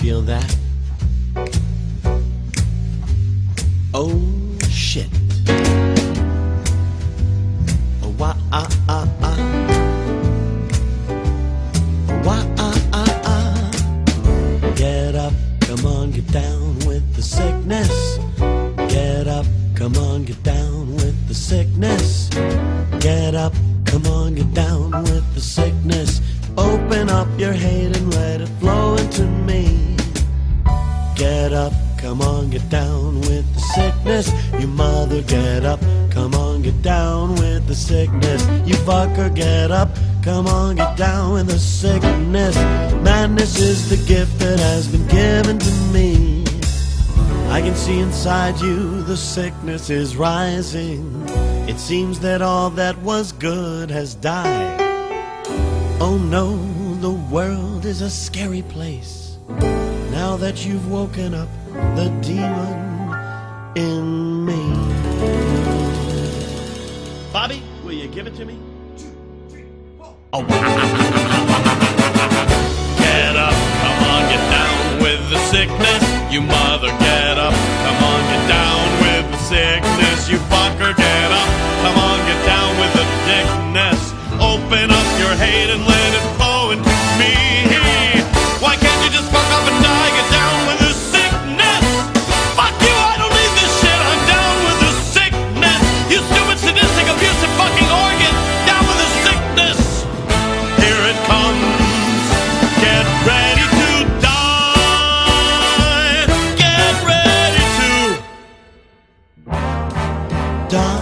that? Oh shit. Oh, why, ah, ah, ah. Why, ah, ah, ah. Get up, come on, get down with the sickness. Get up, come on, get down with the sickness. Get up, come on, get down with the sickness. Open up your hate Get up, come on, get down with the sickness. You mother, get up, come on, get down with the sickness. You fucker, get up, come on, get down with the sickness. Madness is the gift that has been given to me. I can see inside you the sickness is rising. It seems that all that was good has died. Oh no, the world is a scary place. Now that you've woken up the demon in me. Bobby, will you give it to me? Oh, Get up, come on, get down with the sickness. You mother, get up, come on, get down with the sickness. You fucker, get up, come on, get down die.